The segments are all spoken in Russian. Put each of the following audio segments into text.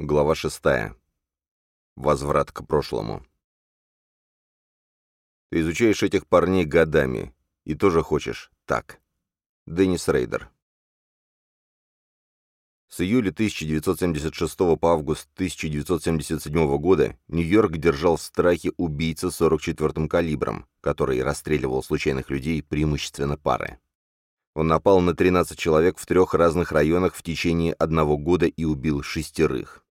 Глава шестая. Возврат к прошлому. Ты изучаешь этих парней годами, и тоже хочешь так. Деннис Рейдер. С июля 1976 по август 1977 года Нью-Йорк держал в страхе убийца 44-м калибром, который расстреливал случайных людей, преимущественно пары. Он напал на 13 человек в трех разных районах в течение одного года и убил шестерых.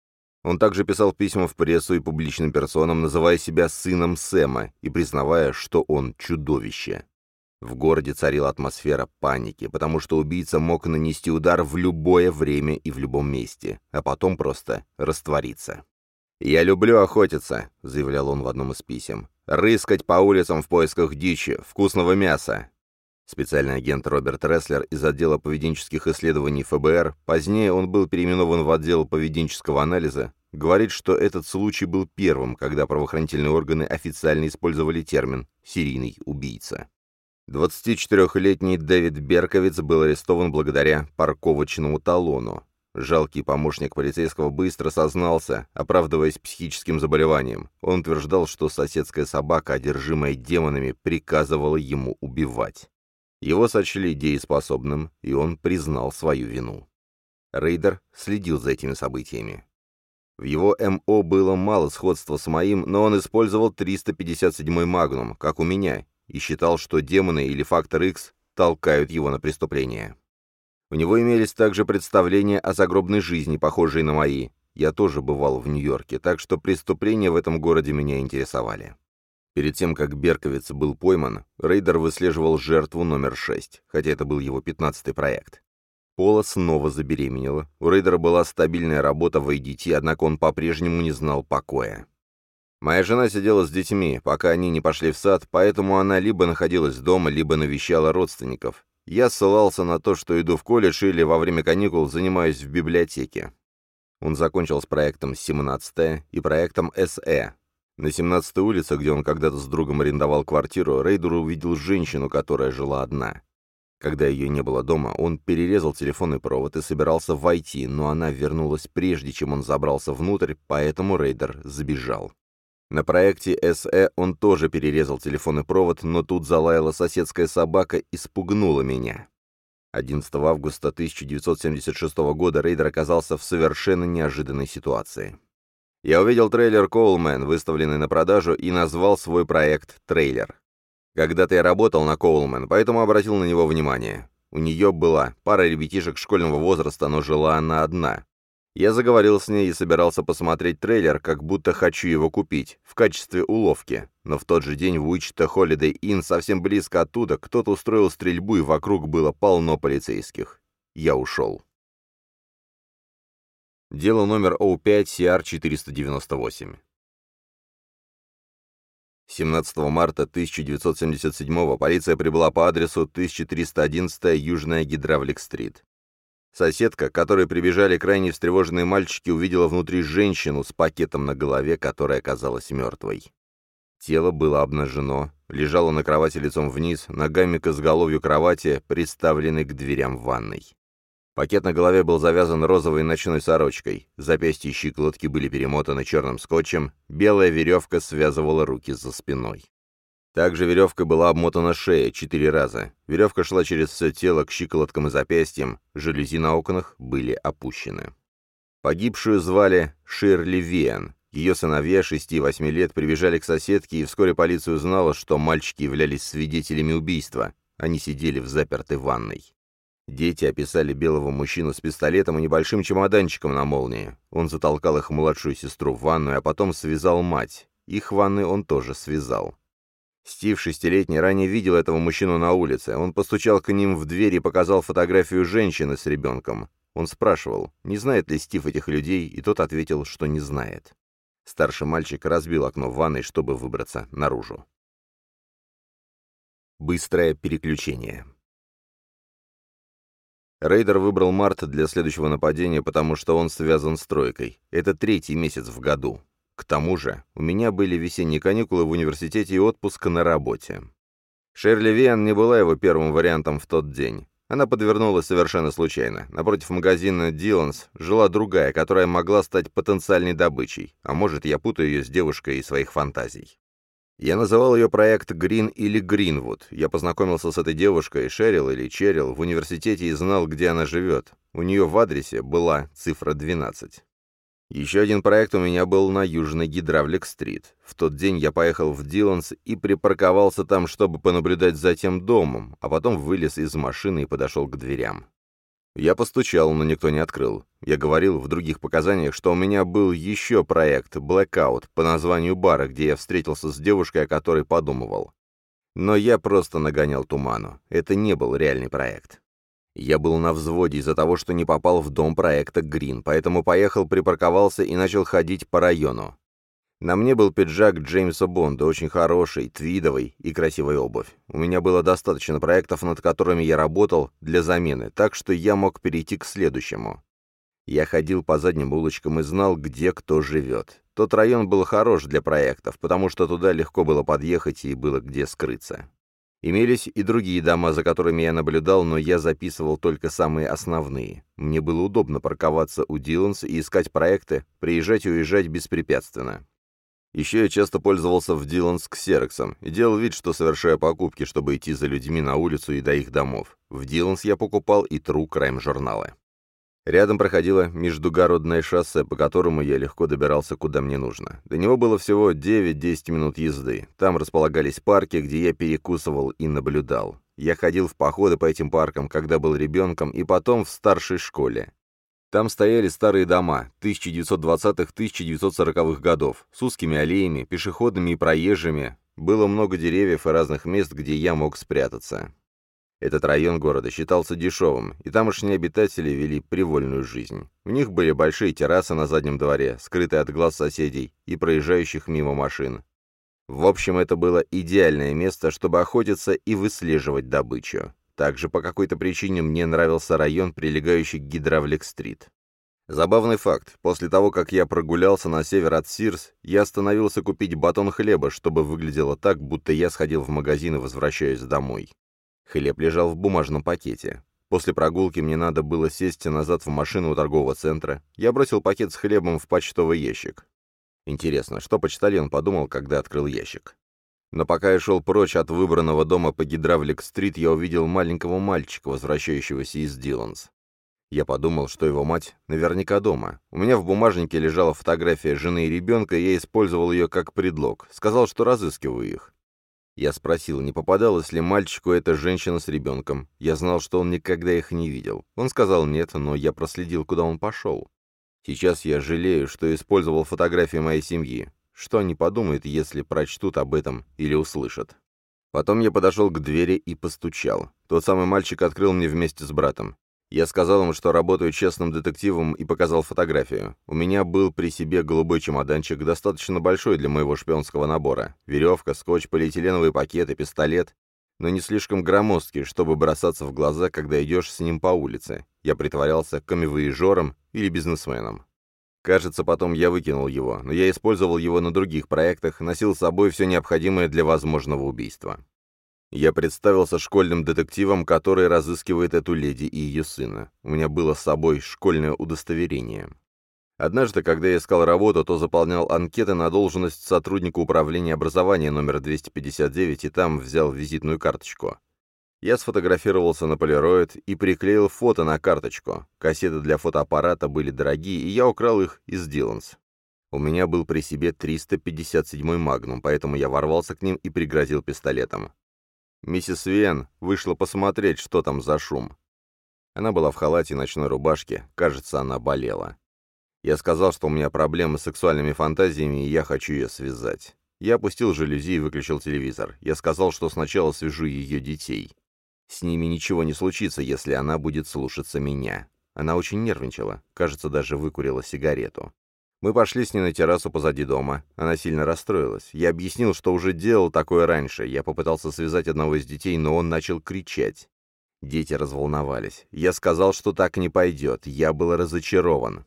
Он также писал письма в прессу и публичным персонам, называя себя сыном Сэма и признавая, что он чудовище. В городе царила атмосфера паники, потому что убийца мог нанести удар в любое время и в любом месте, а потом просто раствориться. «Я люблю охотиться», — заявлял он в одном из писем. «Рыскать по улицам в поисках дичи, вкусного мяса». Специальный агент Роберт Ресслер из отдела поведенческих исследований ФБР, позднее он был переименован в отдел поведенческого анализа, говорит, что этот случай был первым, когда правоохранительные органы официально использовали термин «серийный убийца». 24-летний Дэвид Берковиц был арестован благодаря парковочному талону. Жалкий помощник полицейского быстро сознался, оправдываясь психическим заболеванием. Он утверждал, что соседская собака, одержимая демонами, приказывала ему убивать. Его сочли дееспособным, и он признал свою вину. Рейдер следил за этими событиями. В его МО было мало сходства с моим, но он использовал 357-й Магнум, как у меня, и считал, что демоны или фактор X толкают его на преступление. У него имелись также представления о загробной жизни, похожие на мои. Я тоже бывал в Нью-Йорке, так что преступления в этом городе меня интересовали. Перед тем, как Берковиц был пойман, Рейдер выслеживал жертву номер 6, хотя это был его пятнадцатый проект. Пола снова забеременела. У Рейдера была стабильная работа в ADT, однако он по-прежнему не знал покоя. Моя жена сидела с детьми, пока они не пошли в сад, поэтому она либо находилась дома, либо навещала родственников. Я ссылался на то, что иду в колледж или во время каникул занимаюсь в библиотеке. Он закончил с проектом 17 и проектом СЭ, на 17-й улице, где он когда-то с другом арендовал квартиру, Рейдер увидел женщину, которая жила одна. Когда ее не было дома, он перерезал телефонный провод и собирался войти, но она вернулась прежде, чем он забрался внутрь, поэтому Рейдер сбежал. На проекте СЭ он тоже перерезал телефонный провод, но тут залаяла соседская собака и спугнула меня. 11 августа 1976 года Рейдер оказался в совершенно неожиданной ситуации. Я увидел трейлер Коулмен, выставленный на продажу, и назвал свой проект «Трейлер». Когда-то я работал на Коулмен, поэтому обратил на него внимание. У нее была пара ребятишек школьного возраста, но жила она одна. Я заговорил с ней и собирался посмотреть трейлер, как будто хочу его купить, в качестве уловки. Но в тот же день в Уичита Holiday Inn, совсем близко оттуда, кто-то устроил стрельбу, и вокруг было полно полицейских. Я ушел. Дело номер O5-CR-498. 17 марта 1977 полиция прибыла по адресу 1311 Южная Гидравлик-стрит. Соседка, которой прибежали крайне встревоженные мальчики, увидела внутри женщину с пакетом на голове, которая оказалась мертвой. Тело было обнажено, лежало на кровати лицом вниз, ногами к изголовью кровати, приставленной к дверям ванной. Пакет на голове был завязан розовой ночной сорочкой, запястья и щиколотки были перемотаны черным скотчем, белая веревка связывала руки за спиной. Также веревка была обмотана шея четыре раза. Веревка шла через все тело к щиколоткам и запястьям, жалюзи на окнах были опущены. Погибшую звали Ширли Виан. Ее сыновья 6 и 8 лет прибежали к соседке, и вскоре полиция узнала, что мальчики являлись свидетелями убийства. Они сидели в запертой ванной. Дети описали белого мужчину с пистолетом и небольшим чемоданчиком на молнии. Он затолкал их младшую сестру в ванную, а потом связал мать. Их ванны он тоже связал. Стив, шестилетний, ранее видел этого мужчину на улице. Он постучал к ним в дверь и показал фотографию женщины с ребенком. Он спрашивал, не знает ли Стив этих людей, и тот ответил, что не знает. Старший мальчик разбил окно в ванной, чтобы выбраться наружу. Быстрое переключение. Рейдер выбрал март для следующего нападения, потому что он связан с тройкой. Это третий месяц в году. К тому же, у меня были весенние каникулы в университете и отпуск на работе. Шерли Виан не была его первым вариантом в тот день. Она подвернулась совершенно случайно. Напротив магазина «Диллонс» жила другая, которая могла стать потенциальной добычей, а может, я путаю ее с девушкой из своих фантазий. Я называл ее проект «Грин» или «Гринвуд». Я познакомился с этой девушкой, Шерил или Черил, в университете и знал, где она живет. У нее в адресе была цифра 12. Еще один проект у меня был на Южной Гидравлик-стрит. В тот день я поехал в Диланс и припарковался там, чтобы понаблюдать за тем домом, а потом вылез из машины и подошел к дверям. Я постучал, но никто не открыл. Я говорил в других показаниях, что у меня был еще проект «Blackout» по названию бара, где я встретился с девушкой, о которой подумывал. Но я просто нагонял туману. Это не был реальный проект. Я был на взводе из-за того, что не попал в дом проекта «Грин», поэтому поехал, припарковался и начал ходить по району. На мне был пиджак Джеймса Бонда, очень хороший, твидовый и красивая обувь. У меня было достаточно проектов, над которыми я работал, для замены, так что я мог перейти к следующему. Я ходил по задним улочкам и знал, где кто живет. Тот район был хорош для проектов, потому что туда легко было подъехать и было где скрыться. Имелись и другие дома, за которыми я наблюдал, но я записывал только самые основные. Мне было удобно парковаться у Диланс и искать проекты, приезжать и уезжать беспрепятственно. Еще я часто пользовался в Диланс ксероксом и делал вид, что совершаю покупки, чтобы идти за людьми на улицу и до их домов. В Диланс я покупал и True Crime журналы. Рядом проходило междугородное шоссе, по которому я легко добирался куда мне нужно. До него было всего 9-10 минут езды. Там располагались парки, где я перекусывал и наблюдал. Я ходил в походы по этим паркам, когда был ребенком, и потом в старшей школе. Там стояли старые дома 1920-1940-х годов с узкими аллеями, пешеходными и проезжими. Было много деревьев и разных мест, где я мог спрятаться. Этот район города считался дешевым, и тамошние обитатели вели привольную жизнь. У них были большие террасы на заднем дворе, скрытые от глаз соседей и проезжающих мимо машин. В общем, это было идеальное место, чтобы охотиться и выслеживать добычу. Также по какой-то причине мне нравился район, прилегающий к Гидравлик-стрит. Забавный факт. После того, как я прогулялся на север от Сирс, я остановился купить батон хлеба, чтобы выглядело так, будто я сходил в магазин и возвращаюсь домой. Хлеб лежал в бумажном пакете. После прогулки мне надо было сесть назад в машину у торгового центра. Я бросил пакет с хлебом в почтовый ящик. Интересно, что почтальон подумал, когда открыл ящик? Но пока я шел прочь от выбранного дома по Гидравлик-стрит, я увидел маленького мальчика, возвращающегося из Диланс. Я подумал, что его мать наверняка дома. У меня в бумажнике лежала фотография жены и ребенка, и я использовал ее как предлог. Сказал, что разыскиваю их. Я спросил, не попадалась ли мальчику эта женщина с ребенком. Я знал, что он никогда их не видел. Он сказал нет, но я проследил, куда он пошел. Сейчас я жалею, что использовал фотографии моей семьи. Что они подумают, если прочтут об этом или услышат? Потом я подошел к двери и постучал. Тот самый мальчик открыл мне вместе с братом. Я сказал им, что работаю честным детективом и показал фотографию. У меня был при себе голубой чемоданчик, достаточно большой для моего шпионского набора. Веревка, скотч, полиэтиленовый пакет и пистолет, но не слишком громоздкий, чтобы бросаться в глаза, когда идешь с ним по улице. Я притворялся камевоежором или бизнесменом. Кажется, потом я выкинул его, но я использовал его на других проектах, носил с собой все необходимое для возможного убийства. Я представился школьным детективом, который разыскивает эту леди и ее сына. У меня было с собой школьное удостоверение. Однажды, когда я искал работу, то заполнял анкеты на должность сотрудника управления образования номер 259 и там взял визитную карточку. Я сфотографировался на полироид и приклеил фото на карточку. Кассеты для фотоаппарата были дорогие, и я украл их из Диланс. У меня был при себе 357-й магнум, поэтому я ворвался к ним и пригрозил пистолетом. Миссис Вен вышла посмотреть, что там за шум. Она была в халате и ночной рубашке, кажется, она болела. Я сказал, что у меня проблемы с сексуальными фантазиями, и я хочу ее связать. Я опустил жалюзи и выключил телевизор. Я сказал, что сначала свяжу ее детей. С ними ничего не случится, если она будет слушаться меня. Она очень нервничала, кажется, даже выкурила сигарету. Мы пошли с ней на террасу позади дома. Она сильно расстроилась. Я объяснил, что уже делал такое раньше. Я попытался связать одного из детей, но он начал кричать. Дети разволновались. Я сказал, что так не пойдет. Я был разочарован.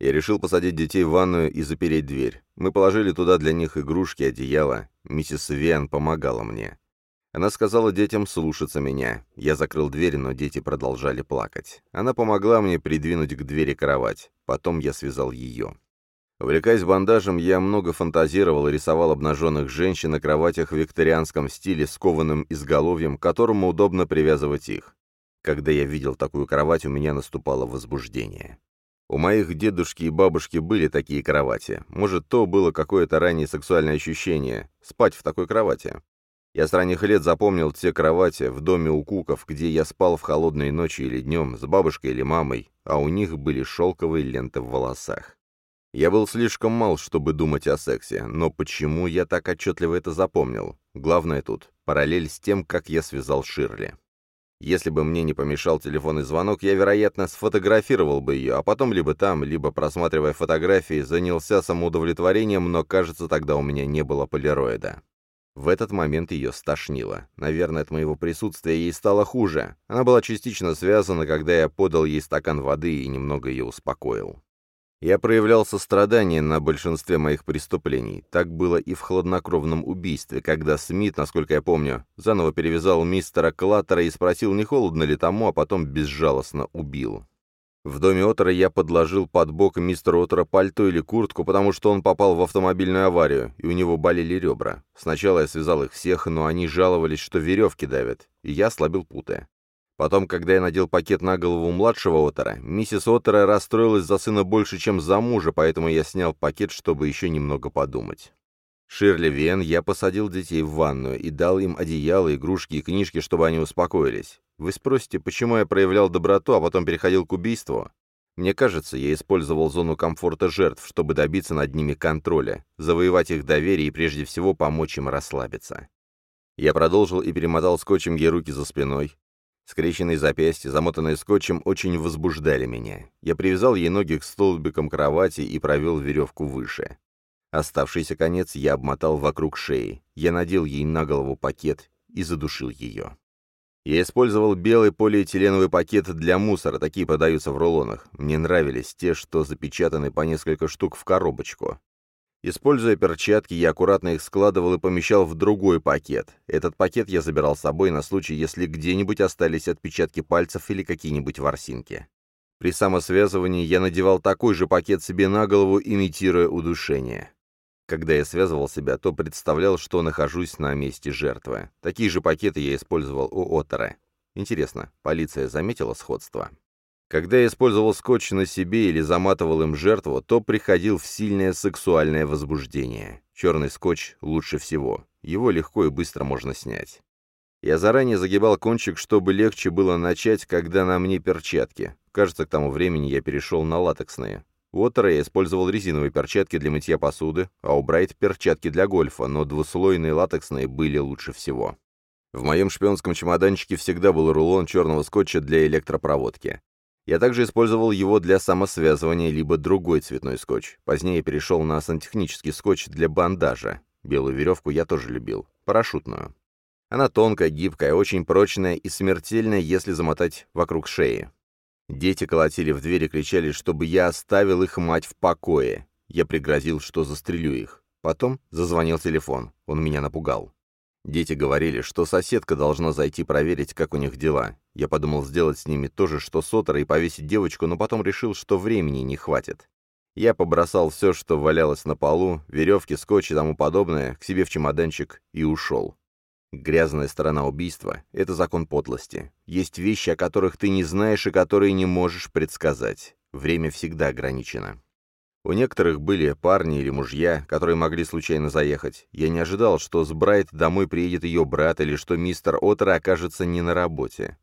Я решил посадить детей в ванную и запереть дверь. Мы положили туда для них игрушки, одеяло. Миссис Вен помогала мне. Она сказала детям слушаться меня. Я закрыл дверь, но дети продолжали плакать. Она помогла мне придвинуть к двери кровать. Потом я связал ее. Увлекаясь бандажем, я много фантазировал и рисовал обнаженных женщин на кроватях в викторианском стиле с кованым изголовьем, к которому удобно привязывать их. Когда я видел такую кровать, у меня наступало возбуждение. У моих дедушки и бабушки были такие кровати. Может, то было какое-то раннее сексуальное ощущение — спать в такой кровати. Я с ранних лет запомнил те кровати в доме у Куков, где я спал в холодные ночи или днем с бабушкой или мамой, а у них были шелковые ленты в волосах. Я был слишком мал, чтобы думать о сексе, но почему я так отчетливо это запомнил? Главное тут — параллель с тем, как я связал Ширли. Если бы мне не помешал телефонный звонок, я, вероятно, сфотографировал бы ее, а потом либо там, либо, просматривая фотографии, занялся самоудовлетворением, но, кажется, тогда у меня не было полироида. В этот момент ее стошнило. Наверное, от моего присутствия ей стало хуже. Она была частично связана, когда я подал ей стакан воды и немного ее успокоил. Я проявлял сострадание на большинстве моих преступлений. Так было и в хладнокровном убийстве, когда Смит, насколько я помню, заново перевязал мистера Клаттера и спросил, не холодно ли тому, а потом безжалостно убил. В доме Отера я подложил под бок мистера Отера пальто или куртку, потому что он попал в автомобильную аварию, и у него болели ребра. Сначала я связал их всех, но они жаловались, что веревки давят, и я ослабил путы. Потом, когда я надел пакет на голову младшего Отера, миссис Отера расстроилась за сына больше, чем за мужа, поэтому я снял пакет, чтобы еще немного подумать. Ширли Вен я посадил детей в ванную и дал им одеяло, игрушки и книжки, чтобы они успокоились. Вы спросите, почему я проявлял доброту, а потом переходил к убийству? Мне кажется, я использовал зону комфорта жертв, чтобы добиться над ними контроля, завоевать их доверие и прежде всего помочь им расслабиться. Я продолжил и перемотал скотчем ей руки за спиной, Скрещенные запястья, замотанные скотчем, очень возбуждали меня. Я привязал ей ноги к столбикам кровати и провел веревку выше. Оставшийся конец я обмотал вокруг шеи. Я надел ей на голову пакет и задушил ее. Я использовал белый полиэтиленовый пакет для мусора, такие продаются в рулонах. Мне нравились те, что запечатаны по несколько штук в коробочку. Используя перчатки, я аккуратно их складывал и помещал в другой пакет. Этот пакет я забирал с собой на случай, если где-нибудь остались отпечатки пальцев или какие-нибудь ворсинки. При самосвязывании я надевал такой же пакет себе на голову, имитируя удушение. Когда я связывал себя, то представлял, что нахожусь на месте жертвы. Такие же пакеты я использовал у Оттера. Интересно, полиция заметила сходство? Когда я использовал скотч на себе или заматывал им жертву, то приходил в сильное сексуальное возбуждение. Черный скотч лучше всего. Его легко и быстро можно снять. Я заранее загибал кончик, чтобы легче было начать, когда на мне перчатки. Кажется, к тому времени я перешел на латексные. У Оттера я использовал резиновые перчатки для мытья посуды, а у Брайт перчатки для гольфа, но двуслойные латексные были лучше всего. В моем шпионском чемоданчике всегда был рулон черного скотча для электропроводки. Я также использовал его для самосвязывания, либо другой цветной скотч. Позднее перешел на сантехнический скотч для бандажа. Белую веревку я тоже любил. Парашютную. Она тонкая, гибкая, очень прочная и смертельная, если замотать вокруг шеи. Дети колотили в дверь и кричали, чтобы я оставил их мать в покое. Я пригрозил, что застрелю их. Потом зазвонил телефон. Он меня напугал. Дети говорили, что соседка должна зайти проверить, как у них дела. Я подумал сделать с ними то же, что с Оторой, и повесить девочку, но потом решил, что времени не хватит. Я побросал все, что валялось на полу, веревки, скотч и тому подобное, к себе в чемоданчик и ушел. Грязная сторона убийства — это закон подлости. Есть вещи, о которых ты не знаешь и которые не можешь предсказать. Время всегда ограничено. У некоторых были парни или мужья, которые могли случайно заехать. Я не ожидал, что с Брайт домой приедет ее брат или что мистер Оттер окажется не на работе.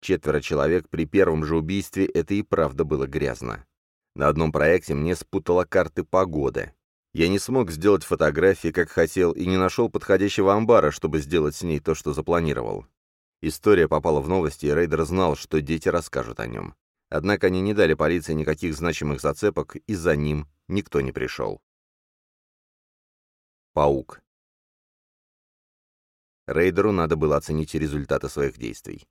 Четверо человек при первом же убийстве это и правда было грязно. На одном проекте мне спутала карты погоды. Я не смог сделать фотографии, как хотел, и не нашел подходящего амбара, чтобы сделать с ней то, что запланировал. История попала в новости, и Рейдер знал, что дети расскажут о нем. Однако они не дали полиции никаких значимых зацепок, и за ним никто не пришел. Паук. Рейдеру надо было оценить результаты своих действий.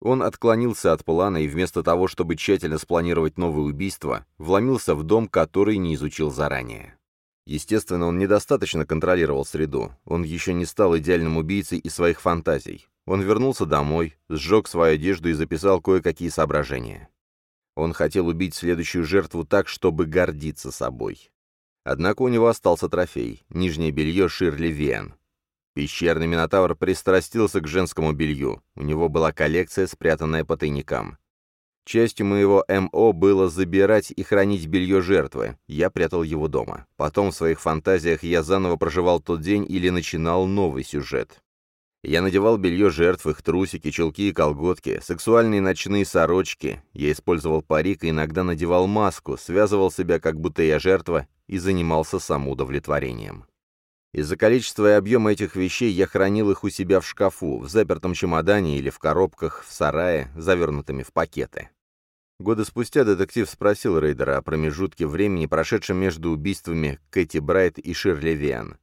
Он отклонился от плана и вместо того, чтобы тщательно спланировать новое убийство, вломился в дом, который не изучил заранее. Естественно, он недостаточно контролировал среду, он еще не стал идеальным убийцей из своих фантазий. Он вернулся домой, сжег свою одежду и записал кое-какие соображения. Он хотел убить следующую жертву так, чтобы гордиться собой. Однако у него остался трофей — нижнее белье Ширли Виан. Пещерный Минотавр пристрастился к женскому белью, у него была коллекция, спрятанная по тайникам. Частью моего МО было забирать и хранить белье жертвы, я прятал его дома. Потом в своих фантазиях я заново проживал тот день или начинал новый сюжет. Я надевал белье жертв, их трусики, чулки и колготки, сексуальные ночные сорочки. Я использовал парик и иногда надевал маску, связывал себя, как будто я жертва, и занимался самоудовлетворением. Из-за количества и объема этих вещей я хранил их у себя в шкафу, в запертом чемодане или в коробках, в сарае, завернутыми в пакеты. Годы спустя детектив спросил Рейдера о промежутке времени, прошедшем между убийствами Кэти Брайт и Ширли Виан.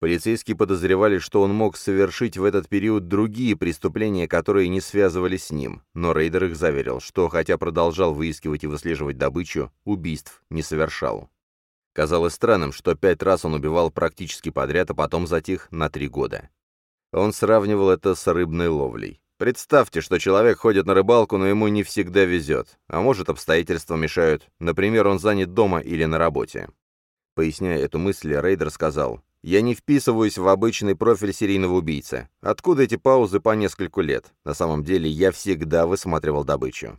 Полицейские подозревали, что он мог совершить в этот период другие преступления, которые не связывались с ним, но Рейдер их заверил, что, хотя продолжал выискивать и выслеживать добычу, убийств не совершал. Казалось странным, что пять раз он убивал практически подряд, а потом затих на три года. Он сравнивал это с рыбной ловлей. Представьте, что человек ходит на рыбалку, но ему не всегда везет, а может обстоятельства мешают, например, он занят дома или на работе. Поясняя эту мысль, Рейдер сказал, я не вписываюсь в обычный профиль серийного убийцы. Откуда эти паузы по нескольку лет? На самом деле, я всегда высматривал добычу.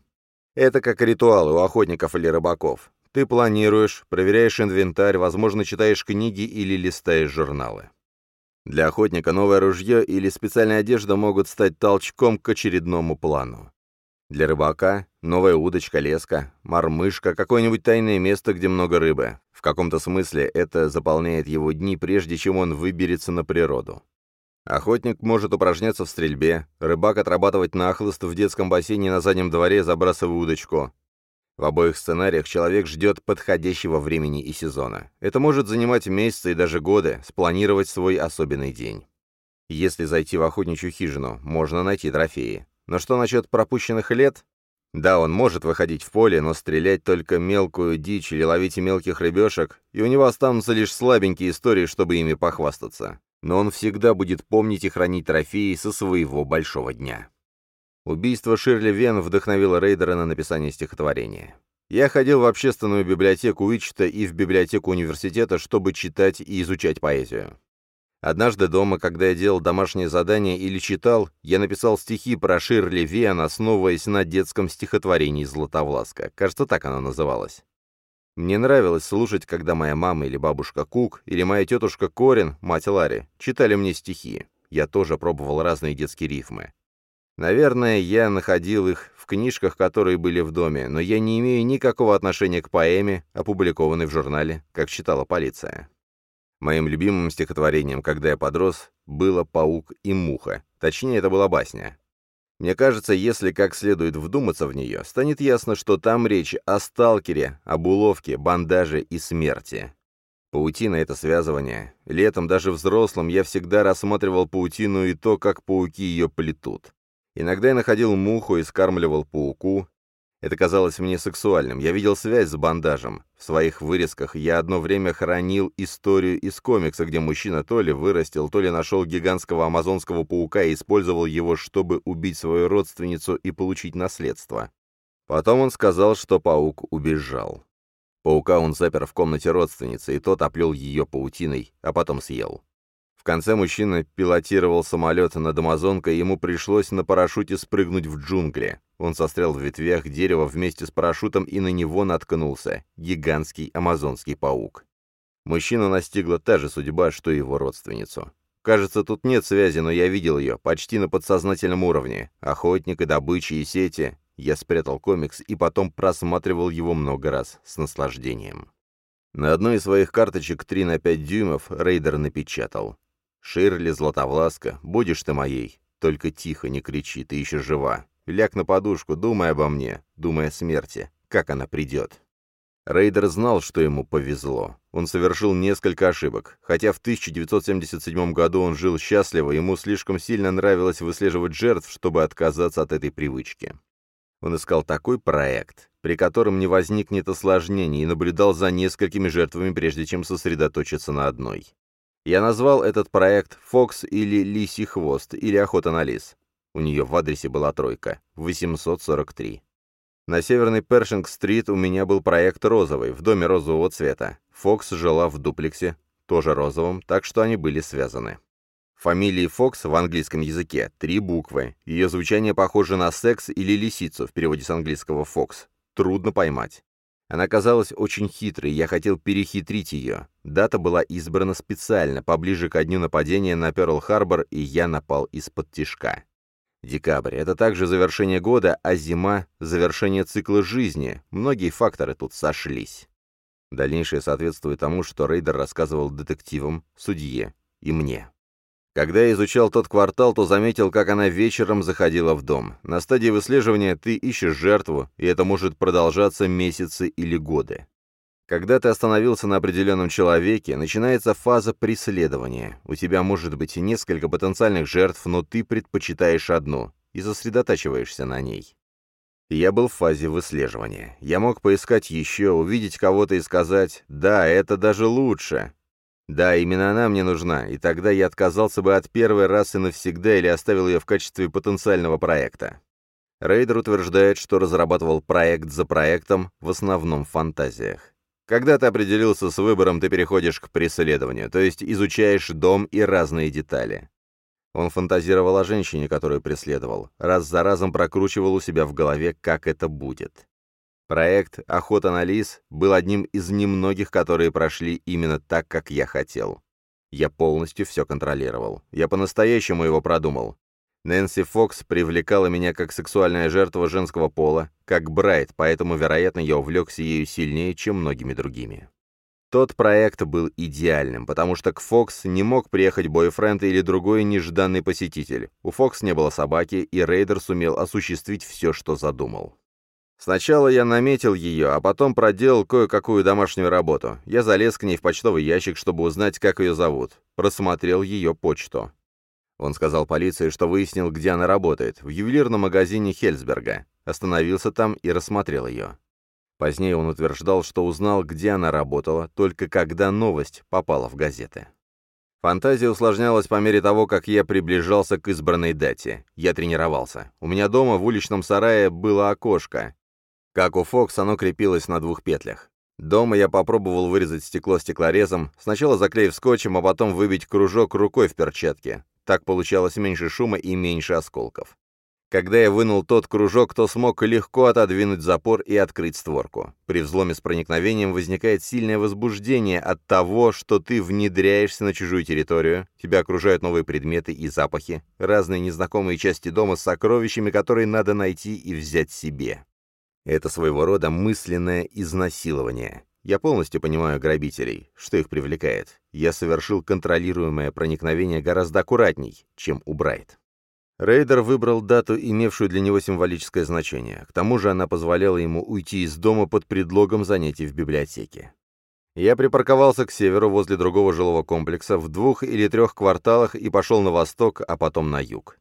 Это как ритуалы у охотников или рыбаков. Ты планируешь, проверяешь инвентарь, возможно, читаешь книги или листаешь журналы. Для охотника новое ружье или специальная одежда могут стать толчком к очередному плану. Для рыбака — новая удочка, леска, мормышка, какое-нибудь тайное место, где много рыбы. В каком-то смысле это заполняет его дни, прежде чем он выберется на природу. Охотник может упражняться в стрельбе, рыбак отрабатывать нахлыст в детском бассейне на заднем дворе, забрасывая удочку. В обоих сценариях человек ждет подходящего времени и сезона. Это может занимать месяцы и даже годы, спланировать свой особенный день. Если зайти в охотничью хижину, можно найти трофеи. Но что насчет пропущенных лет? Да, он может выходить в поле, но стрелять только мелкую дичь или ловить мелких рыбешек, и у него останутся лишь слабенькие истории, чтобы ими похвастаться. Но он всегда будет помнить и хранить трофеи со своего большого дня. Убийство Ширли Вен вдохновило Рейдера на написание стихотворения. Я ходил в общественную библиотеку Уичта и в библиотеку университета, чтобы читать и изучать поэзию. Однажды дома, когда я делал домашнее задание или читал, я написал стихи про Ширли Виан, основываясь на детском стихотворении «Златовласка». Кажется, так оно называлось. Мне нравилось слушать, когда моя мама или бабушка Кук, или моя тетушка Корин, мать Ларри, читали мне стихи. Я тоже пробовал разные детские рифмы. Наверное, я находил их в книжках, которые были в доме, но я не имею никакого отношения к поэме, опубликованной в журнале, как считала полиция. Моим любимым стихотворением, когда я подрос, было «Паук и муха». Точнее, это была басня. Мне кажется, если как следует вдуматься в нее, станет ясно, что там речь о сталкере, об уловке, бандаже и смерти. Паутина — это связывание. Летом, даже взрослым, я всегда рассматривал паутину и то, как пауки ее плетут. Иногда я находил муху и скармливал пауку, это казалось мне сексуальным. Я видел связь с бандажем. В своих вырезках я одно время хранил историю из комикса, где мужчина то ли вырастил, то ли нашел гигантского амазонского паука и использовал его, чтобы убить свою родственницу и получить наследство. Потом он сказал, что паук убежал. Паука он запер в комнате родственницы, и тот оплел ее паутиной, а потом съел. Конце мужчина пилотировал самолет над Амазонкой, ему пришлось на парашюте спрыгнуть в джунгли. Он застрял в ветвях дерева вместе с парашютом и на него наткнулся. Гигантский амазонский паук. Мужчину настигла та же судьба, что и его родственницу. Кажется, тут нет связи, но я видел ее, почти на подсознательном уровне. Охотник и добыча и сети. Я спрятал комикс и потом просматривал его много раз, с наслаждением. На одной из своих карточек 3 на 5 дюймов Рейдер напечатал. «Ширли Златовласка, будешь ты моей. Только тихо, не кричи, ты еще жива. Ляг на подушку, думай обо мне, думай о смерти, как она придет. Рейдер знал, что ему повезло. Он совершил несколько ошибок. Хотя в 1977 году он жил счастливо, ему слишком сильно нравилось выслеживать жертв, чтобы отказаться от этой привычки. Он искал такой проект, при котором не возникнет осложнений, и наблюдал за несколькими жертвами, прежде чем сосредоточиться на одной. Я назвал этот проект «Фокс» или «Лисий хвост» или «Охота на лис». У нее в адресе была тройка, 843. На северной Першинг-стрит у меня был проект розовый, в доме розового цвета. Фокс жила в дуплексе, тоже розовом, так что они были связаны. Фамилии Фокс в английском языке — три буквы. Ее звучание похоже на секс или лисицу в переводе с английского «фокс». Трудно поймать. Она казалась очень хитрой, я хотел перехитрить ее. Дата была избрана специально, поближе ко дню нападения на Пёрл-Харбор, и я напал из-под тишка. Декабрь — это также завершение года, а зима — завершение цикла жизни. Многие факторы тут сошлись. Дальнейшее соответствует тому, что Рейдер рассказывал детективам, судье и мне. Когда я изучал тот квартал, то заметил, как она вечером заходила в дом. На стадии выслеживания ты ищешь жертву, и это может продолжаться месяцы или годы. Когда ты остановился на определенном человеке, начинается фаза преследования. У тебя может быть несколько потенциальных жертв, но ты предпочитаешь одну и сосредотачиваешься на ней. Я был в фазе выслеживания. Я мог поискать еще, увидеть кого-то и сказать «Да, это даже лучше». Да, именно она мне нужна, и тогда я отказался бы от первой раз навсегда или оставил ее в качестве потенциального проекта. Рейдер утверждает, что разрабатывал проект за проектом, в основном в фантазиях. Когда ты определился с выбором, ты переходишь к преследованию, то есть изучаешь дом и разные детали. Он фантазировал о женщине, которую преследовал, раз за разом прокручивал у себя в голове, как это будет. Проект «Охота на лис» был одним из немногих, которые прошли именно так, как я хотел. Я полностью все контролировал. Я по-настоящему его продумал. Нэнси Фокс привлекала меня как сексуальная жертва женского пола, как Брайт, поэтому, вероятно, я увлекся ею сильнее, чем многими другими. Тот проект был идеальным, потому что к Фокс не мог приехать бойфренд или другой нежданный посетитель. У Фокс не было собаки, и Рейдер сумел осуществить все, что задумал. Сначала я наметил ее, а потом проделал кое-какую домашнюю работу. Я залез к ней в почтовый ящик, чтобы узнать, как ее зовут. Просмотрел ее почту. Он сказал полиции, что выяснил, где она работает, в ювелирном магазине Хельсберга. Остановился там и рассмотрел ее. Позднее он утверждал, что узнал, где она работала, только когда новость попала в газеты. Фантазия усложнялась по мере того, как я приближался к избранной дате. Я тренировался. У меня дома в уличном сарае было окошко. Как у Фокс, оно крепилось на двух петлях. Дома я попробовал вырезать стекло стеклорезом, сначала заклеив скотчем, а потом выбить кружок рукой в перчатке. Так получалось меньше шума и меньше осколков. Когда я вынул тот кружок, то смог легко отодвинуть запор и открыть створку. При взломе с проникновением возникает сильное возбуждение от того, что ты внедряешься на чужую территорию, тебя окружают новые предметы и запахи, разные незнакомые части дома с сокровищами, которые надо найти и взять себе. Это своего рода мысленное изнасилование. Я полностью понимаю грабителей, что их привлекает. Я совершил контролируемое проникновение гораздо аккуратней, чем у Брайт. Рейдер выбрал дату, имевшую для него символическое значение. К тому же она позволяла ему уйти из дома под предлогом занятий в библиотеке. Я припарковался к северу возле другого жилого комплекса в двух или трех кварталах и пошел на восток, а потом на юг.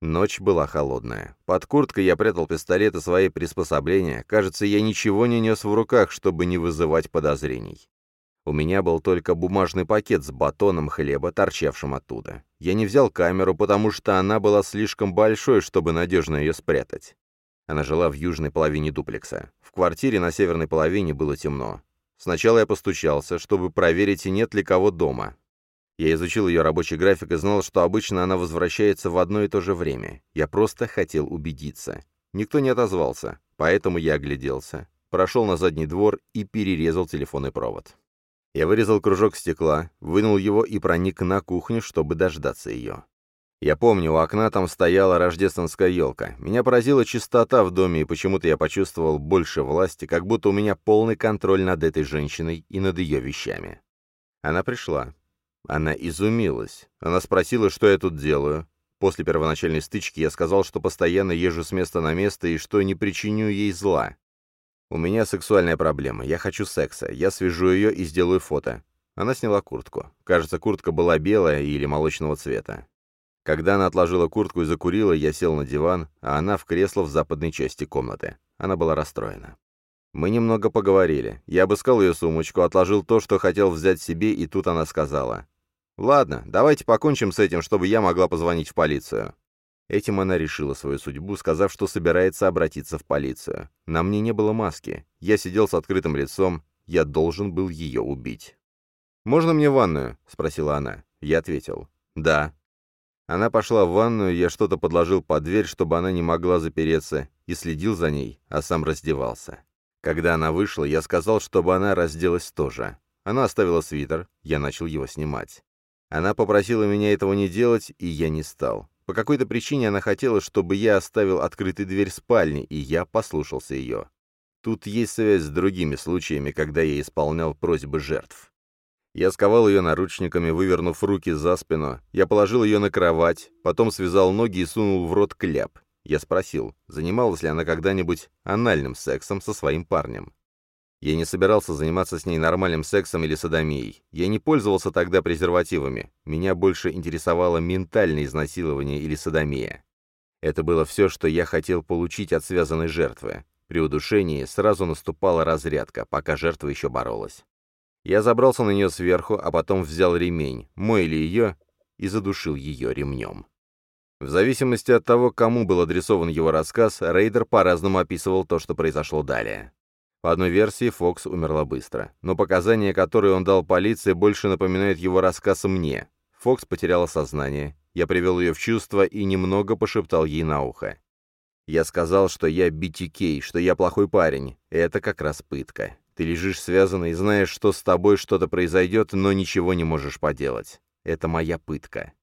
Ночь была холодная. Под курткой я прятал пистолет и свои приспособления. Кажется, я ничего не нес в руках, чтобы не вызывать подозрений. У меня был только бумажный пакет с батоном хлеба, торчавшим оттуда. Я не взял камеру, потому что она была слишком большой, чтобы надежно ее спрятать. Она жила в южной половине дуплекса. В квартире на северной половине было темно. Сначала я постучался, чтобы проверить, нет ли кого дома. Я изучил ее рабочий график и знал, что обычно она возвращается в одно и то же время. Я просто хотел убедиться. Никто не отозвался, поэтому я огляделся, прошел на задний двор и перерезал телефонный провод. Я вырезал кружок стекла, вынул его и проник на кухню, чтобы дождаться ее. Я помню, у окна там стояла рождественская елка. Меня поразила чистота в доме, и почему-то я почувствовал больше власти, как будто у меня полный контроль над этой женщиной и над ее вещами. Она пришла. Она изумилась. Она спросила, что я тут делаю. После первоначальной стычки я сказал, что постоянно езжу с места на место и что не причиню ей зла. У меня сексуальная проблема. Я хочу секса. Я свяжу ее и сделаю фото. Она сняла куртку. Кажется, куртка была белая или молочного цвета. Когда она отложила куртку и закурила, я сел на диван, а она в кресло в западной части комнаты. Она была расстроена. Мы немного поговорили. Я обыскал ее сумочку, отложил то, что хотел взять себе, и тут она сказала. «Ладно, давайте покончим с этим, чтобы я могла позвонить в полицию». Этим она решила свою судьбу, сказав, что собирается обратиться в полицию. На мне не было маски. Я сидел с открытым лицом. Я должен был ее убить. «Можно мне ванную?» — спросила она. Я ответил. «Да». Она пошла в ванную, я что-то подложил под дверь, чтобы она не могла запереться, и следил за ней, а сам раздевался. Когда она вышла, я сказал, чтобы она разделась тоже. Она оставила свитер, я начал его снимать. Она попросила меня этого не делать, и я не стал. По какой-то причине она хотела, чтобы я оставил открытой дверь спальни, и я послушался ее. Тут есть связь с другими случаями, когда я исполнял просьбы жертв. Я сковал ее наручниками, вывернув руки за спину. Я положил ее на кровать, потом связал ноги и сунул в рот кляп. Я спросил, занималась ли она когда-нибудь анальным сексом со своим парнем. Я не собирался заниматься с ней нормальным сексом или садомией. Я не пользовался тогда презервативами. Меня больше интересовало ментальное изнасилование или садомия. Это было все, что я хотел получить от связанной жертвы. При удушении сразу наступала разрядка, пока жертва еще боролась. Я забрался на нее сверху, а потом взял ремень, мой или ее, и задушил ее ремнем. В зависимости от того, кому был адресован его рассказ, Рейдер по-разному описывал то, что произошло далее. По одной версии, Фокс умерла быстро, но показания, которые он дал полиции, больше напоминают его рассказ мне. Фокс потеряла сознание, я привел ее в чувство и немного пошептал ей на ухо. Я сказал, что я BTK, что я плохой парень. Это как раз пытка. Ты лежишь связанный знаешь, что с тобой что-то произойдет, но ничего не можешь поделать. Это моя пытка.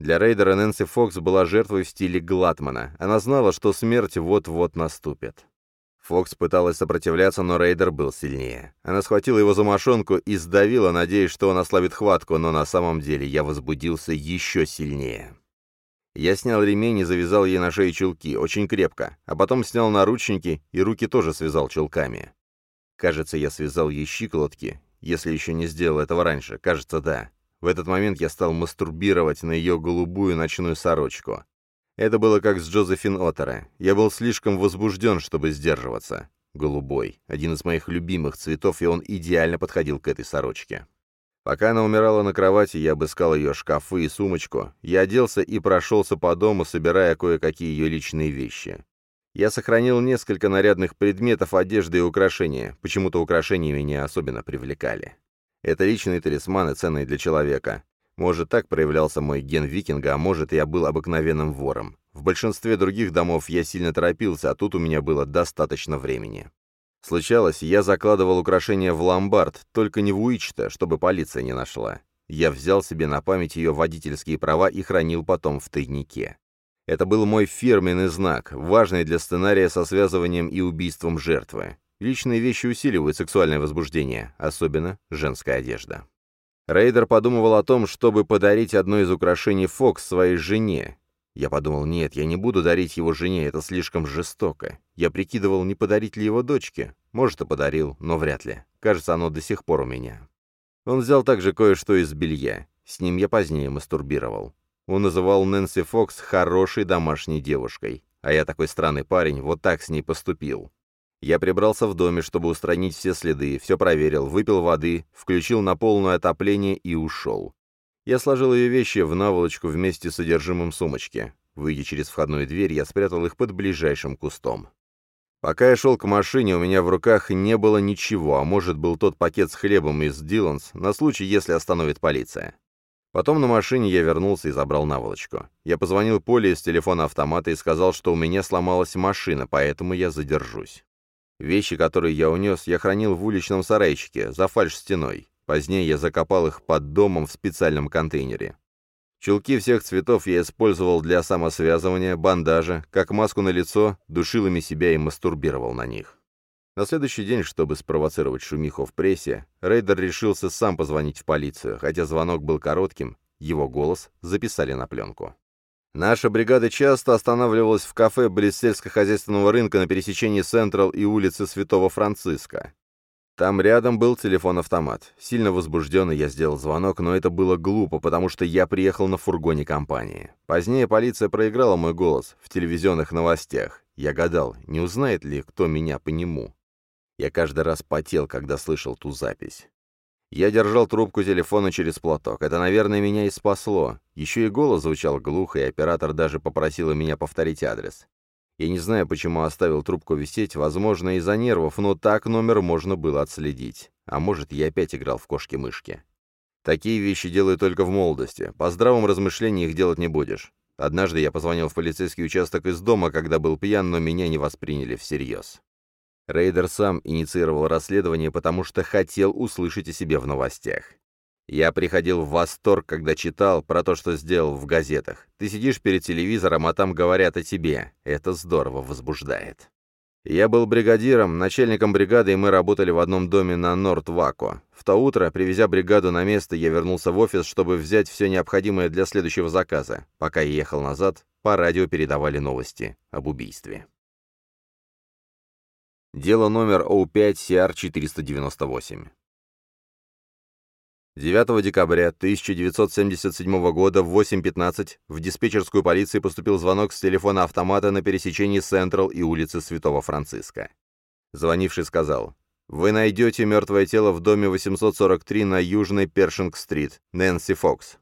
Для рейдера Нэнси Фокс была жертвой в стиле Глатмана. Она знала, что смерть вот-вот наступит. Фокс пыталась сопротивляться, но рейдер был сильнее. Она схватила его за мошонку и сдавила, надеясь, что он ослабит хватку, но на самом деле я возбудился еще сильнее. Я снял ремень и завязал ей на шее чулки, очень крепко, а потом снял наручники и руки тоже связал чулками. Кажется, я связал ей щиколотки, если еще не сделал этого раньше, кажется, да. В этот момент я стал мастурбировать на ее голубую ночную сорочку. Это было как с Джозефин Оттера. Я был слишком возбужден, чтобы сдерживаться. Голубой. Один из моих любимых цветов, и он идеально подходил к этой сорочке. Пока она умирала на кровати, я обыскал ее шкафы и сумочку. Я оделся и прошелся по дому, собирая кое-какие ее личные вещи. Я сохранил несколько нарядных предметов одежды и украшения. Почему-то украшения меня особенно привлекали. Это личные талисманы, ценные для человека. Может, так проявлялся мой ген викинга, а может, я был обыкновенным вором. В большинстве других домов я сильно торопился, а тут у меня было достаточно времени. Случалось, я закладывал украшения в ломбард, только не в Уичта, чтобы полиция не нашла. Я взял себе на память ее водительские права и хранил потом в тайнике. Это был мой фирменный знак, важный для сценария со связыванием и убийством жертвы. Личные вещи усиливают сексуальное возбуждение, особенно женская одежда. Рейдер подумывал о том, чтобы подарить одно из украшений Фокс своей жене. Я подумал, нет, я не буду дарить его жене, это слишком жестоко. Я прикидывал, не подарить ли его дочке. Может, и подарил, но вряд ли. Кажется, оно до сих пор у меня. Он взял также кое-что из белья. С ним я позднее мастурбировал. Он называл Нэнси Фокс хорошей домашней девушкой, а я такой странный парень, вот так с ней поступил. Я прибрался в доме, чтобы устранить все следы, все проверил, выпил воды, включил на полное отопление и ушел. Я сложил ее вещи в наволочку вместе с содержимым сумочки. Выйдя через входную дверь, я спрятал их под ближайшим кустом. Пока я шел к машине, у меня в руках не было ничего, а может был тот пакет с хлебом из Диланс на случай, если остановит полиция. Потом на машине я вернулся и забрал наволочку. Я позвонил Поле из телефона автомата и сказал, что у меня сломалась машина, поэтому я задержусь. Вещи, которые я унес, я хранил в уличном сарайчике, за фальш-стеной. Позднее я закопал их под домом в специальном контейнере. Чулки всех цветов я использовал для самосвязывания, бандажа, как маску на лицо, душил ими себя и мастурбировал на них. На следующий день, чтобы спровоцировать шумиху в прессе, Рейдер решился сам позвонить в полицию, хотя звонок был коротким, его голос записали на пленку. Наша бригада часто останавливалась в кафе близ сельскохозяйственного рынка на пересечении Централ и улицы Святого Франциска. Там рядом был телефон-автомат. Сильно возбужденный я сделал звонок, но это было глупо, потому что я приехал на фургоне компании. Позднее полиция проиграла мой голос в телевизионных новостях. Я гадал, не узнает ли кто меня по нему. Я каждый раз потел, когда слышал ту запись. Я держал трубку телефона через платок. Это, наверное, меня и спасло. Еще и голос звучал глухо, и оператор даже попросила меня повторить адрес. Я не знаю, почему оставил трубку висеть, возможно, из-за нервов, но так номер можно было отследить. А может, я опять играл в кошки-мышки. Такие вещи делаю только в молодости. По здравому размышлению их делать не будешь. Однажды я позвонил в полицейский участок из дома, когда был пьян, но меня не восприняли всерьез. Рейдер сам инициировал расследование, потому что хотел услышать о себе в новостях. Я приходил в восторг, когда читал про то, что сделал в газетах. Ты сидишь перед телевизором, а там говорят о тебе. Это здорово возбуждает. Я был бригадиром, начальником бригады, и мы работали в одном доме на Норд-Вако. В то утро, привезя бригаду на место, я вернулся в офис, чтобы взять все необходимое для следующего заказа. Пока я ехал назад, по радио передавали новости об убийстве. Дело номер О5-CR-498. 9 декабря 1977 года в 8.15 в диспетчерскую полиции поступил звонок с телефона автомата на пересечении Централ и улицы Святого Франциска. Звонивший сказал, «Вы найдете мертвое тело в доме 843 на Южной Першинг-стрит, Нэнси Фокс».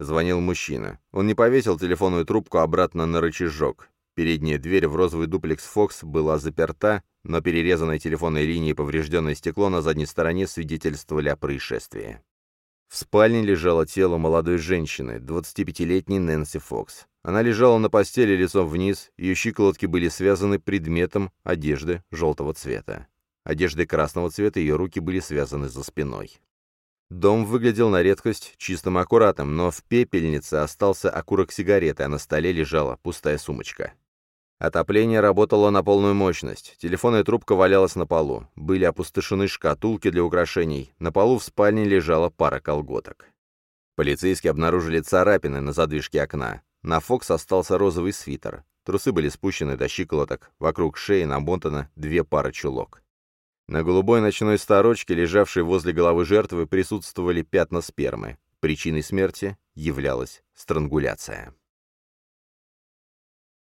Звонил мужчина. Он не повесил телефонную трубку обратно на рычажок. Передняя дверь в розовый дуплекс Фокс была заперта, но перерезанная телефонная линия и поврежденное стекло на задней стороне свидетельствовали о происшествии. В спальне лежало тело молодой женщины, 25-летней Нэнси Фокс. Она лежала на постели лицом вниз, ее щиколотки были связаны предметом одежды желтого цвета. Одеждой красного цвета ее руки были связаны за спиной. Дом выглядел на редкость чистым и аккуратным, но в пепельнице остался окурок сигареты, а на столе лежала пустая сумочка. Отопление работало на полную мощность. Телефонная трубка валялась на полу. Были опустошены шкатулки для украшений. На полу в спальне лежала пара колготок. Полицейские обнаружили царапины на задвижке окна. На Фокс остался розовый свитер. Трусы были спущены до щиколоток. Вокруг шеи намотано две пары чулок. На голубой ночной сторочке, лежавшей возле головы жертвы, присутствовали пятна спермы. Причиной смерти являлась странгуляция.